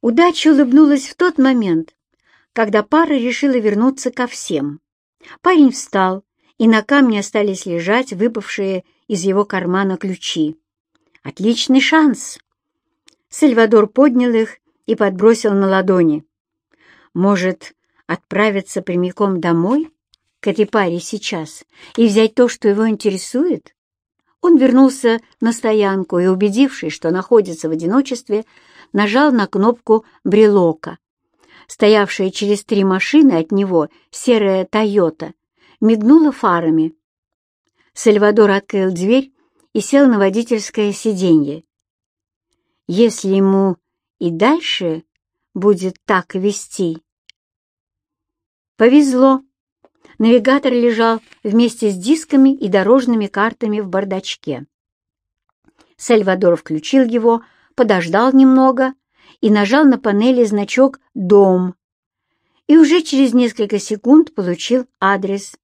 Удача улыбнулась в тот момент, когда пара решила вернуться ко всем. Парень встал, и на камне остались лежать выпавшие из его кармана ключи. Отличный шанс! Сальвадор поднял их и подбросил на ладони. Может, отправиться прямиком домой, к этой паре сейчас, и взять то, что его интересует? Он вернулся на стоянку и, убедившись, что находится в одиночестве, нажал на кнопку брелока. Стоявшая через три машины от него серая «Тойота» мигнула фарами. Сальвадор открыл дверь и сел на водительское сиденье. Если ему и дальше будет так вести... Повезло. Навигатор лежал вместе с дисками и дорожными картами в бардачке. Сальвадор включил его, подождал немного и нажал на панели значок «Дом». И уже через несколько секунд получил адрес.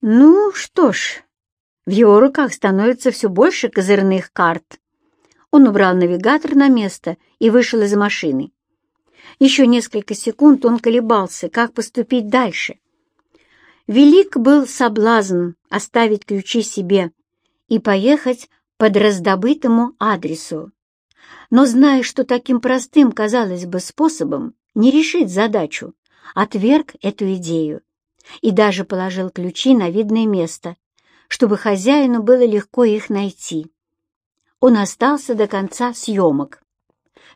Ну что ж, в его руках становится все больше козырных карт. Он убрал навигатор на место и вышел из машины. Еще несколько секунд он колебался, как поступить дальше. Велик был соблазн оставить ключи себе и поехать под раздобытому адресу. Но зная, что таким простым, казалось бы, способом не решить задачу, отверг эту идею и даже положил ключи на видное место, чтобы хозяину было легко их найти. Он остался до конца съемок.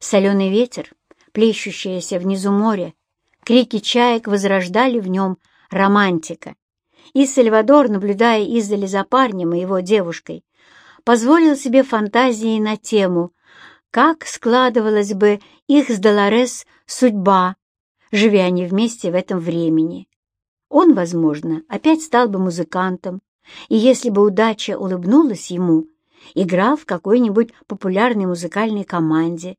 Соленый ветер, плещущееся внизу море, крики чаек возрождали в нем романтика. И Сальвадор, наблюдая издали за парнем и его девушкой, позволил себе фантазии на тему, как складывалась бы их с Долорес судьба, живя они вместе в этом времени. Он, возможно, опять стал бы музыкантом, и если бы удача улыбнулась ему, играл в какой-нибудь популярной музыкальной команде,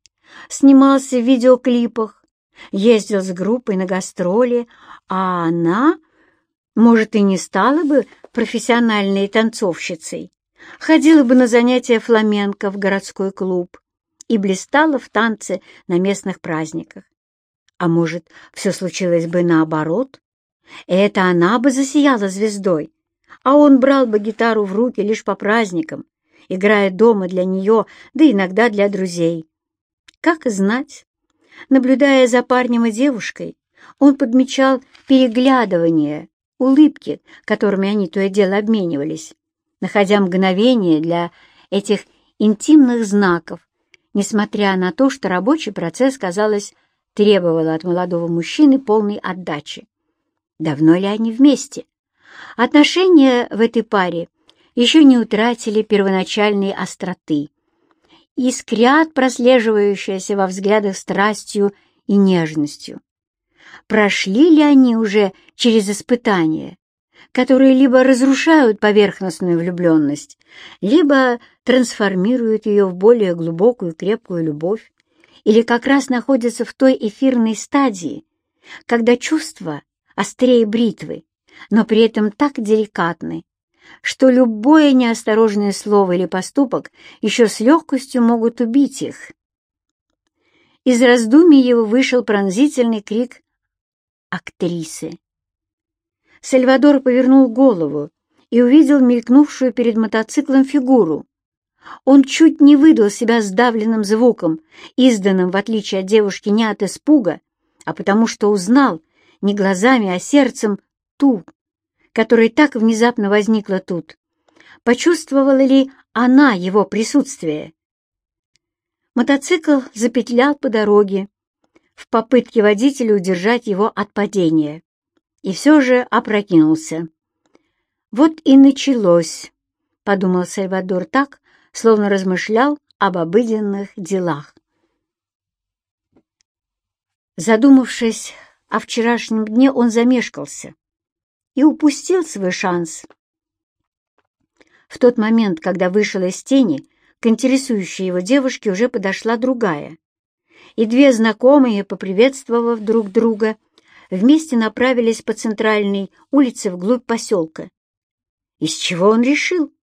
снимался в видеоклипах, ездил с группой на гастроли, а она, может, и не стала бы профессиональной танцовщицей, ходила бы на занятия фламенко в городской клуб и блистала в танце на местных праздниках. А может, все случилось бы наоборот? Это она бы засияла звездой, а он брал бы гитару в руки лишь по праздникам, играя дома для нее, да иногда для друзей. Как знать? Наблюдая за парнем и девушкой, он подмечал переглядывания, улыбки, которыми они то и дело обменивались, находя мгновение для этих интимных знаков, несмотря на то, что рабочий процесс, казалось, требовал от молодого мужчины полной отдачи. Давно ли они вместе? Отношения в этой паре еще не утратили первоначальной остроты искрят прослеживающиеся во взглядах страстью и нежностью. Прошли ли они уже через испытания, которые либо разрушают поверхностную влюбленность, либо трансформируют ее в более глубокую крепкую любовь, или как раз находятся в той эфирной стадии, когда чувства острее бритвы, но при этом так деликатны, что любое неосторожное слово или поступок еще с легкостью могут убить их. Из раздумий его вышел пронзительный крик актрисы. Сальвадор повернул голову и увидел мелькнувшую перед мотоциклом фигуру. Он чуть не выдал себя сдавленным звуком, изданным, в отличие от девушки, не от испуга, а потому что узнал не глазами, а сердцем ту, которая так внезапно возникла тут? Почувствовала ли она его присутствие? Мотоцикл запетлял по дороге в попытке водителя удержать его от падения и все же опрокинулся. «Вот и началось», — подумал Сальвадор так, словно размышлял об обыденных делах. Задумавшись о вчерашнем дне, он замешкался и упустил свой шанс. В тот момент, когда вышел из тени, к интересующей его девушке уже подошла другая, и две знакомые, поприветствовав друг друга, вместе направились по центральной улице вглубь поселка. Из чего он решил,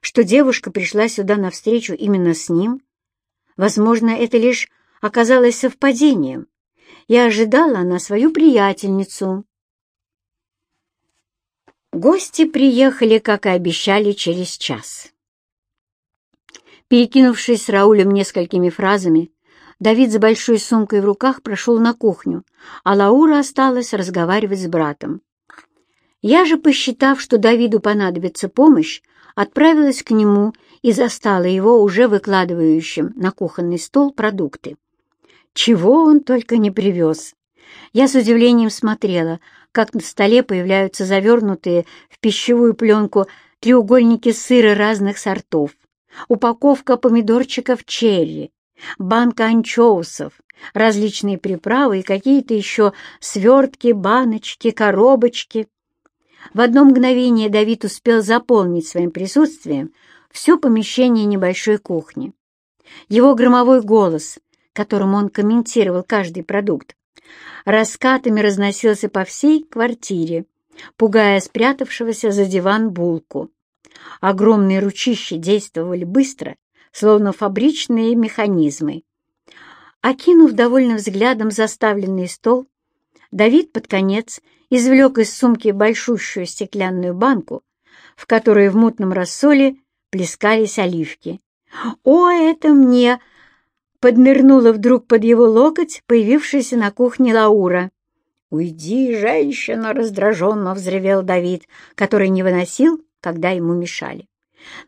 что девушка пришла сюда навстречу именно с ним? Возможно, это лишь оказалось совпадением. Я ожидала на свою приятельницу. Гости приехали, как и обещали, через час. Перекинувшись с Раулем несколькими фразами, Давид с большой сумкой в руках прошел на кухню, а Лаура осталась разговаривать с братом. Я же, посчитав, что Давиду понадобится помощь, отправилась к нему и застала его уже выкладывающим на кухонный стол продукты. Чего он только не привез. Я с удивлением смотрела, как на столе появляются завернутые в пищевую пленку треугольники сыра разных сортов, упаковка помидорчиков черри, банка анчоусов, различные приправы и какие-то еще свертки, баночки, коробочки. В одно мгновение Давид успел заполнить своим присутствием все помещение небольшой кухни. Его громовой голос, которым он комментировал каждый продукт, раскатами разносился по всей квартире, пугая спрятавшегося за диван булку. Огромные ручища действовали быстро словно фабричные механизмы. Окинув довольным взглядом заставленный стол, Давид под конец извлек из сумки большущую стеклянную банку, в которой в мутном рассоле плескались оливки. «О, это мне!» — поднырнула вдруг под его локоть появившаяся на кухне Лаура. «Уйди, женщина!» — раздраженно взревел Давид, который не выносил, когда ему мешали.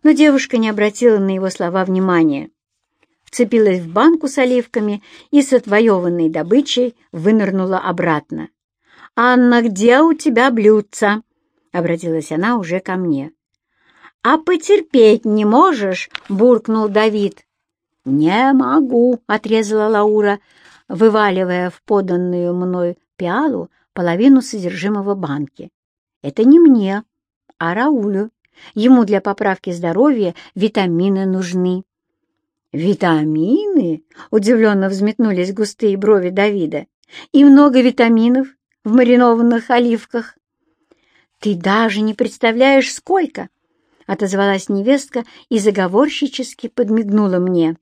Но девушка не обратила на его слова внимания. Вцепилась в банку с оливками и с отвоеванной добычей вынырнула обратно. «Анна, где у тебя блюдца?» — обратилась она уже ко мне. «А потерпеть не можешь?» — буркнул Давид. «Не могу», — отрезала Лаура, вываливая в поданную мной пиалу половину содержимого банки. «Это не мне, а Раулю. Ему для поправки здоровья витамины нужны». «Витамины?» — удивленно взметнулись густые брови Давида. «И много витаминов в маринованных оливках». «Ты даже не представляешь, сколько!» — отозвалась невестка и заговорщически подмигнула мне.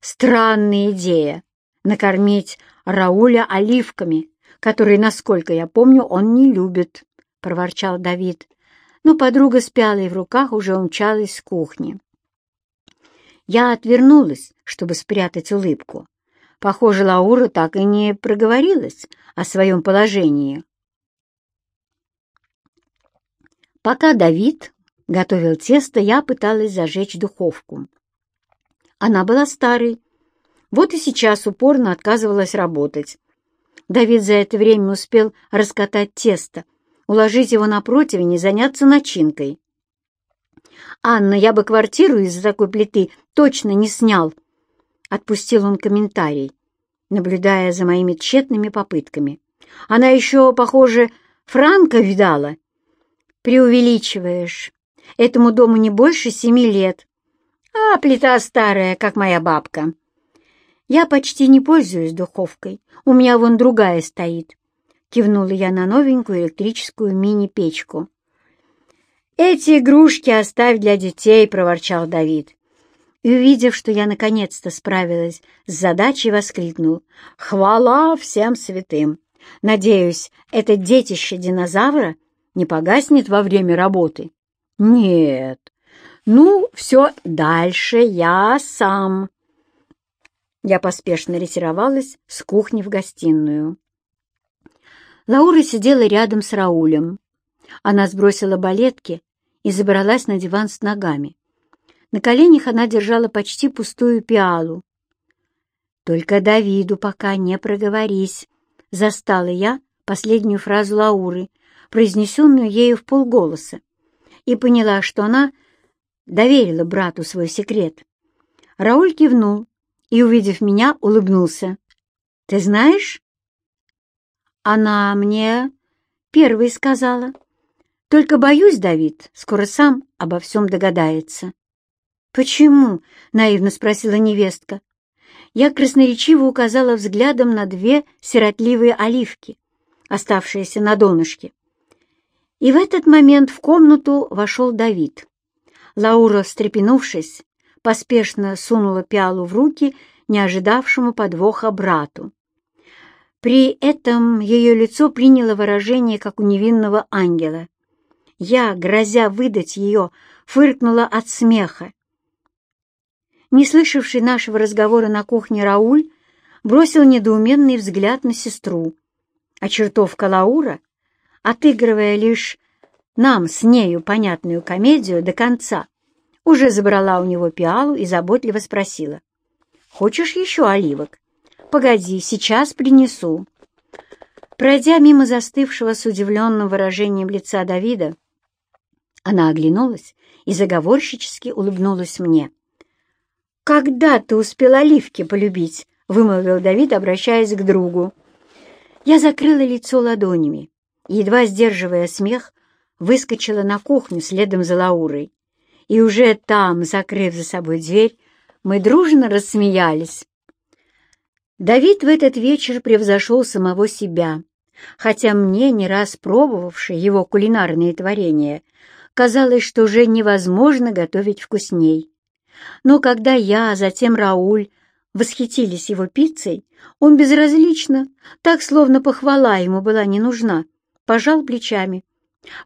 «Странная идея — накормить Рауля оливками, которые, насколько я помню, он не любит», — проворчал Давид но подруга с пялой в руках уже умчалась с кухни. Я отвернулась, чтобы спрятать улыбку. Похоже, Лаура так и не проговорилась о своем положении. Пока Давид готовил тесто, я пыталась зажечь духовку. Она была старой, вот и сейчас упорно отказывалась работать. Давид за это время успел раскатать тесто, уложить его на противень и заняться начинкой. «Анна, я бы квартиру из-за такой плиты точно не снял», — отпустил он комментарий, наблюдая за моими тщетными попытками. «Она еще, похоже, Франка видала». «Преувеличиваешь. Этому дому не больше семи лет. А плита старая, как моя бабка». «Я почти не пользуюсь духовкой. У меня вон другая стоит. — кивнула я на новенькую электрическую мини-печку. «Эти игрушки оставь для детей», — проворчал Давид. И, увидев, что я наконец-то справилась с задачей, воскликнул. «Хвала всем святым! Надеюсь, это детище динозавра не погаснет во время работы?» «Нет. Ну, все, дальше я сам». Я поспешно ретировалась с кухни в гостиную. Лаура сидела рядом с Раулем. Она сбросила балетки и забралась на диван с ногами. На коленях она держала почти пустую пиалу. «Только Давиду пока не проговорись», — застала я последнюю фразу Лауры, произнесенную ею в полголоса, и поняла, что она доверила брату свой секрет. Рауль кивнул и, увидев меня, улыбнулся. «Ты знаешь, она мне первой сказала. Только боюсь, Давид скоро сам обо всем догадается. «Почему?» — наивно спросила невестка. Я красноречиво указала взглядом на две сиротливые оливки, оставшиеся на донышке. И в этот момент в комнату вошел Давид. Лаура, встрепенувшись, поспешно сунула пиалу в руки не ожидавшему подвоха брату. При этом ее лицо приняло выражение, как у невинного ангела. Я, грозя выдать ее, фыркнула от смеха. Не слышавший нашего разговора на кухне Рауль бросил недоуменный взгляд на сестру, а чертовка Лаура, отыгрывая лишь нам с нею понятную комедию до конца, уже забрала у него пиалу и заботливо спросила. «Хочешь еще оливок?» «Погоди, сейчас принесу». Пройдя мимо застывшего с удивленным выражением лица Давида, она оглянулась и заговорщически улыбнулась мне. «Когда ты успел оливки полюбить?» — вымолвил Давид, обращаясь к другу. Я закрыла лицо ладонями едва сдерживая смех, выскочила на кухню следом за Лаурой. И уже там, закрыв за собой дверь, мы дружно рассмеялись. Давид в этот вечер превзошел самого себя, хотя мне, не раз пробовавший его кулинарные творения, казалось, что уже невозможно готовить вкусней. Но когда я, а затем Рауль, восхитились его пиццей, он безразлично, так словно похвала ему была не нужна, пожал плечами.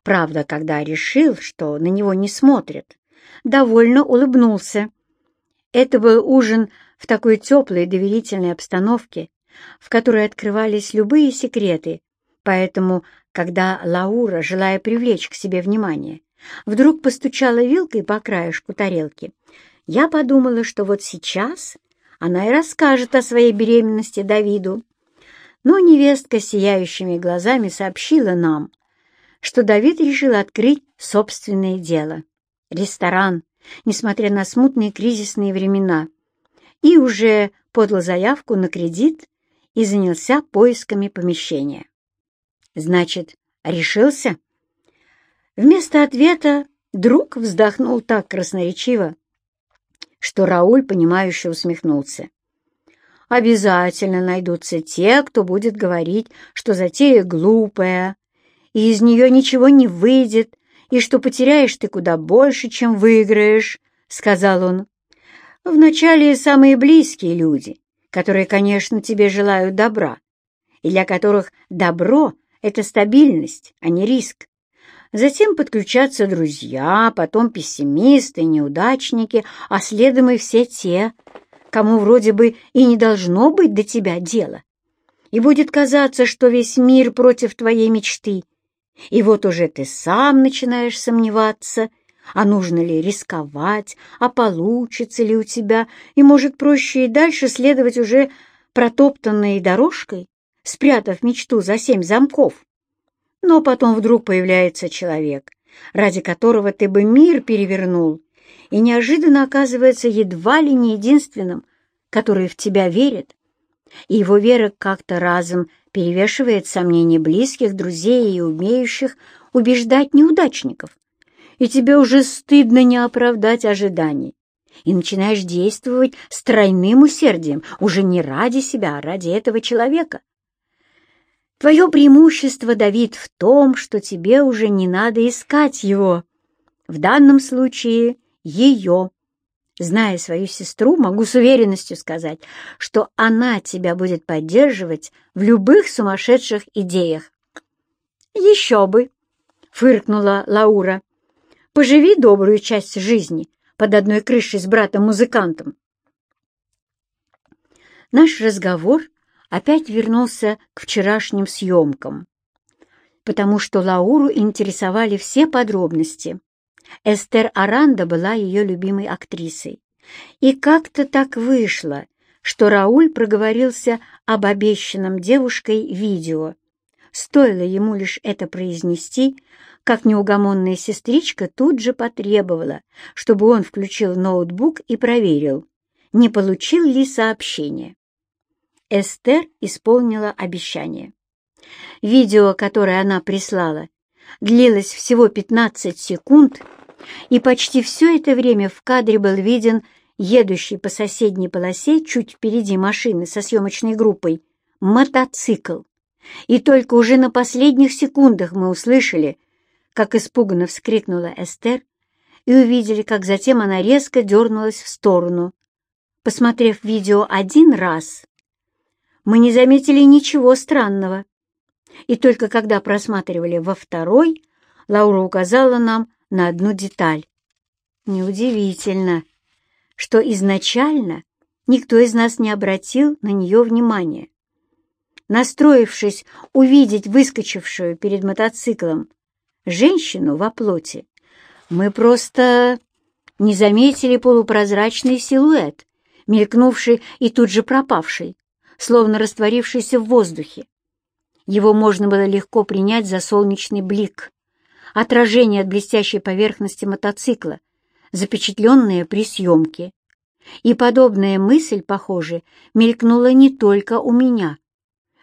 Правда, когда решил, что на него не смотрят, довольно улыбнулся. Это был ужин в такой теплой доверительной обстановке, в которой открывались любые секреты, поэтому, когда Лаура, желая привлечь к себе внимание, вдруг постучала вилкой по краешку тарелки, я подумала, что вот сейчас она и расскажет о своей беременности Давиду. Но невестка сияющими глазами сообщила нам, что Давид решил открыть собственное дело — ресторан, несмотря на смутные кризисные времена, и уже подал заявку на кредит и занялся поисками помещения. Значит, решился? Вместо ответа друг вздохнул так красноречиво, что Рауль, понимающе усмехнулся. Обязательно найдутся те, кто будет говорить, что затея глупая, и из нее ничего не выйдет, и что потеряешь ты куда больше, чем выиграешь, — сказал он. Вначале самые близкие люди, которые, конечно, тебе желают добра, и для которых добро — это стабильность, а не риск. Затем подключатся друзья, потом пессимисты, неудачники, а следом и все те, кому вроде бы и не должно быть до тебя дела. И будет казаться, что весь мир против твоей мечты, и вот уже ты сам начинаешь сомневаться, а нужно ли рисковать, а получится ли у тебя, и, может, проще и дальше следовать уже протоптанной дорожкой, спрятав мечту за семь замков. Но потом вдруг появляется человек, ради которого ты бы мир перевернул, и неожиданно оказывается едва ли не единственным, который в тебя верит, и его вера как-то разом перевешивает сомнения близких, друзей и умеющих убеждать неудачников. И тебе уже стыдно не оправдать ожиданий. И начинаешь действовать с тройным усердием, уже не ради себя, а ради этого человека. Твое преимущество, Давид, в том, что тебе уже не надо искать его. В данном случае ее. Зная свою сестру, могу с уверенностью сказать, что она тебя будет поддерживать в любых сумасшедших идеях. «Еще бы!» — фыркнула Лаура. «Поживи добрую часть жизни под одной крышей с братом-музыкантом». Наш разговор опять вернулся к вчерашним съемкам, потому что Лауру интересовали все подробности. Эстер Аранда была ее любимой актрисой. И как-то так вышло, что Рауль проговорился об обещанном девушкой видео. Стоило ему лишь это произнести, как неугомонная сестричка тут же потребовала, чтобы он включил ноутбук и проверил, не получил ли сообщение. Эстер исполнила обещание. Видео, которое она прислала, длилось всего 15 секунд, и почти все это время в кадре был виден едущий по соседней полосе чуть впереди машины со съемочной группой мотоцикл. И только уже на последних секундах мы услышали, как испуганно вскрикнула Эстер, и увидели, как затем она резко дернулась в сторону. Посмотрев видео один раз, мы не заметили ничего странного. И только когда просматривали во второй, Лаура указала нам на одну деталь. Неудивительно, что изначально никто из нас не обратил на нее внимания. Настроившись увидеть выскочившую перед мотоциклом женщину во плоти, мы просто не заметили полупрозрачный силуэт, мелькнувший и тут же пропавший, словно растворившийся в воздухе. Его можно было легко принять за солнечный блик, отражение от блестящей поверхности мотоцикла, запечатленное при съемке. И подобная мысль, похоже, мелькнула не только у меня.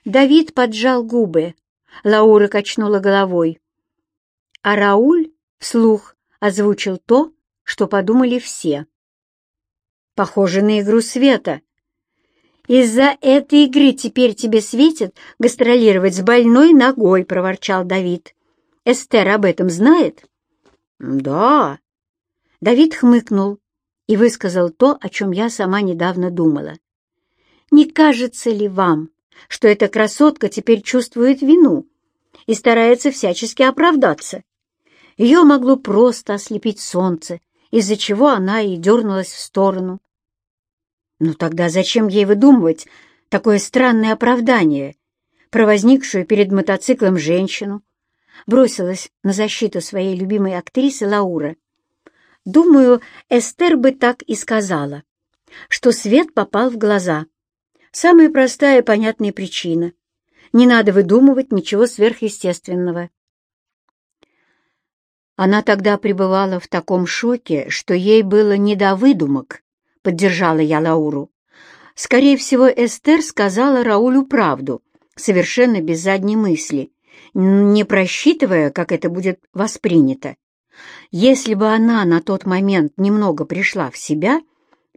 Давид поджал губы, Лаура качнула головой. А Рауль вслух озвучил то, что подумали все. «Похоже на игру света», «Из-за этой игры теперь тебе светит гастролировать с больной ногой», — проворчал Давид. «Эстер об этом знает?» «Да». Давид хмыкнул и высказал то, о чем я сама недавно думала. «Не кажется ли вам, что эта красотка теперь чувствует вину и старается всячески оправдаться? Ее могло просто ослепить солнце, из-за чего она и дернулась в сторону. Ну тогда зачем ей выдумывать такое странное оправдание про возникшую перед мотоциклом женщину? Бросилась на защиту своей любимой актрисы Лаура. Думаю, Эстер бы так и сказала, что свет попал в глаза. Самая простая и понятная причина. Не надо выдумывать ничего сверхъестественного. Она тогда пребывала в таком шоке, что ей было не до выдумок. — поддержала я Лауру. Скорее всего, Эстер сказала Раулю правду, совершенно без задней мысли, не просчитывая, как это будет воспринято. Если бы она на тот момент немного пришла в себя,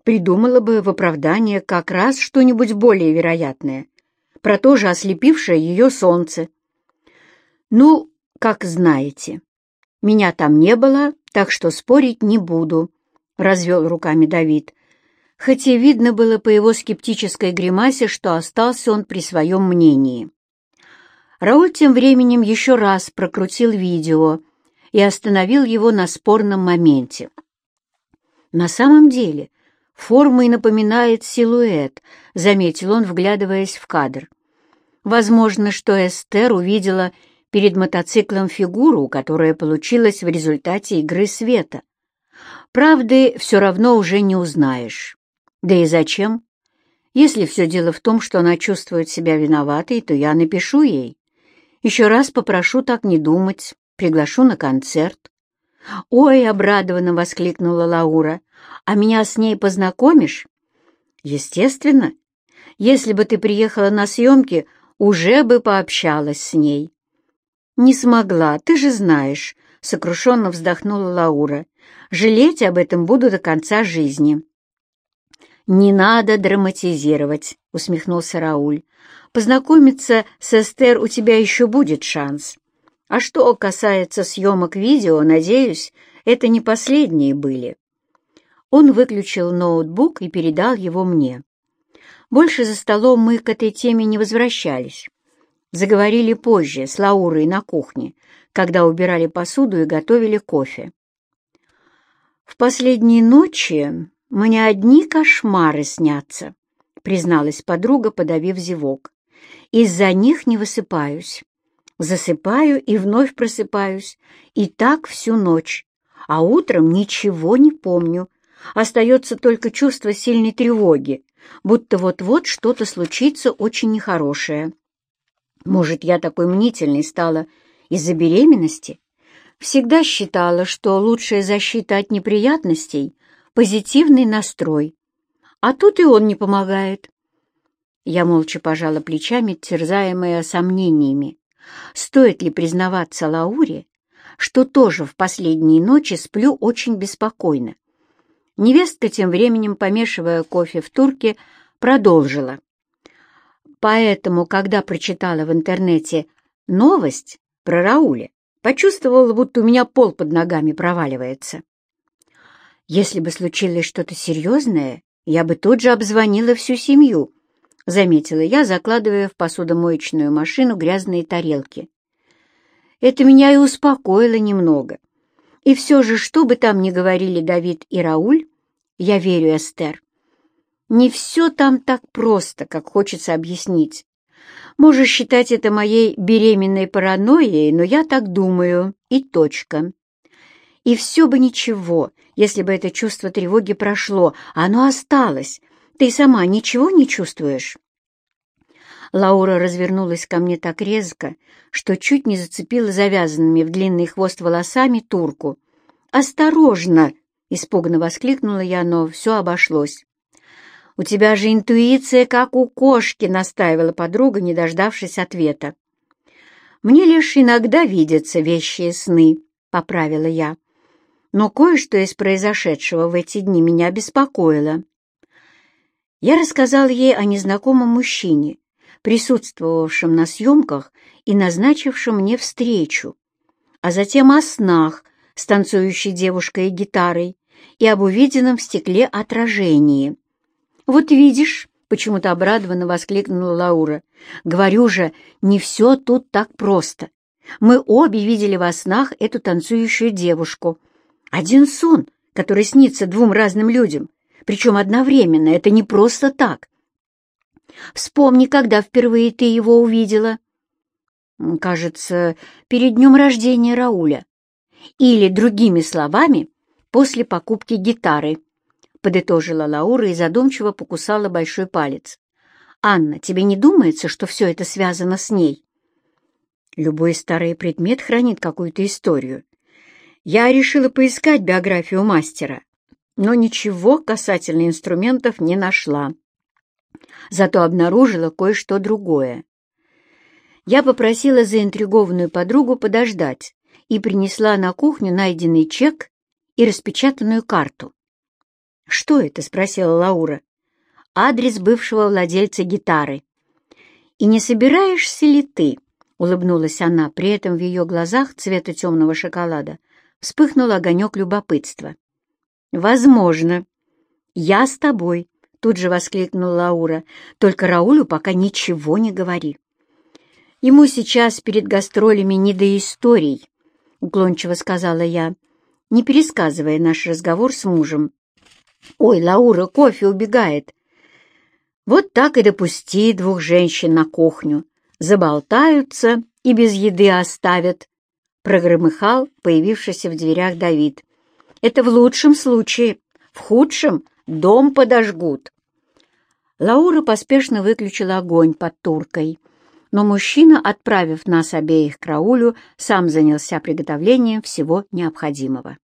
придумала бы в оправдание как раз что-нибудь более вероятное, про то же ослепившее ее солнце. «Ну, как знаете, меня там не было, так что спорить не буду», — развел руками Давид, хотя видно было по его скептической гримасе, что остался он при своем мнении. Рауль тем временем еще раз прокрутил видео и остановил его на спорном моменте. «На самом деле, формой напоминает силуэт», — заметил он, вглядываясь в кадр. «Возможно, что Эстер увидела перед мотоциклом фигуру, которая получилась в результате игры света. Правды все равно уже не узнаешь». Да и зачем? Если все дело в том, что она чувствует себя виноватой, то я напишу ей. Еще раз попрошу так не думать, приглашу на концерт. «Ой!» — обрадованно воскликнула Лаура. «А меня с ней познакомишь?» «Естественно. Если бы ты приехала на съемки, уже бы пообщалась с ней». «Не смогла, ты же знаешь», — сокрушенно вздохнула Лаура. «Жалеть об этом буду до конца жизни». «Не надо драматизировать», — усмехнулся Рауль. «Познакомиться с Эстер у тебя еще будет шанс. А что касается съемок видео, надеюсь, это не последние были». Он выключил ноутбук и передал его мне. Больше за столом мы к этой теме не возвращались. Заговорили позже, с Лаурой на кухне, когда убирали посуду и готовили кофе. В последние ночи «Мне одни кошмары снятся», — призналась подруга, подавив зевок. «Из-за них не высыпаюсь. Засыпаю и вновь просыпаюсь, и так всю ночь, а утром ничего не помню. Остается только чувство сильной тревоги, будто вот-вот что-то случится очень нехорошее. Может, я такой мнительной стала из-за беременности? Всегда считала, что лучшая защита от неприятностей позитивный настрой. А тут и он не помогает. Я молча пожала плечами, терзаемая сомнениями. Стоит ли признаваться Лауре, что тоже в последние ночи сплю очень беспокойно? Невестка, тем временем помешивая кофе в турке, продолжила. Поэтому, когда прочитала в интернете новость про Рауля, почувствовала, будто у меня пол под ногами проваливается. «Если бы случилось что-то серьезное, я бы тут же обзвонила всю семью», — заметила я, закладывая в посудомоечную машину грязные тарелки. Это меня и успокоило немного. И все же, что бы там ни говорили Давид и Рауль, я верю Эстер. Не все там так просто, как хочется объяснить. Можешь считать это моей беременной паранойей, но я так думаю, и точка. И все бы ничего, если бы это чувство тревоги прошло, оно осталось. Ты сама ничего не чувствуешь?» Лаура развернулась ко мне так резко, что чуть не зацепила завязанными в длинный хвост волосами турку. «Осторожно!» — испуганно воскликнула я, но все обошлось. «У тебя же интуиция, как у кошки», — настаивала подруга, не дождавшись ответа. «Мне лишь иногда видятся вещие сны», — поправила я но кое-что из произошедшего в эти дни меня беспокоило. Я рассказал ей о незнакомом мужчине, присутствовавшем на съемках и назначившем мне встречу, а затем о снах с танцующей девушкой и гитарой и об увиденном в стекле отражении. «Вот видишь», — почему-то обрадованно воскликнула Лаура, «говорю же, не все тут так просто. Мы обе видели во снах эту танцующую девушку». Один сон, который снится двум разным людям, причем одновременно, это не просто так. Вспомни, когда впервые ты его увидела. Кажется, перед днем рождения Рауля. Или, другими словами, после покупки гитары, подытожила Лаура и задумчиво покусала большой палец. «Анна, тебе не думается, что все это связано с ней?» Любой старый предмет хранит какую-то историю. Я решила поискать биографию мастера, но ничего касательно инструментов не нашла. Зато обнаружила кое-что другое. Я попросила заинтригованную подругу подождать и принесла на кухню найденный чек и распечатанную карту. «Что это?» — спросила Лаура. «Адрес бывшего владельца гитары». «И не собираешься ли ты?» — улыбнулась она, при этом в ее глазах цвета темного шоколада — вспыхнул огонек любопытства. «Возможно. Я с тобой», — тут же воскликнула Лаура. «Только Раулю пока ничего не говори». «Ему сейчас перед гастролями не до историй», — уклончиво сказала я, не пересказывая наш разговор с мужем. «Ой, Лаура, кофе убегает!» Вот так и допусти двух женщин на кухню. Заболтаются и без еды оставят прогромыхал появившийся в дверях Давид. «Это в лучшем случае. В худшем дом подожгут». Лаура поспешно выключила огонь под туркой, но мужчина, отправив нас обеих к Раулю, сам занялся приготовлением всего необходимого.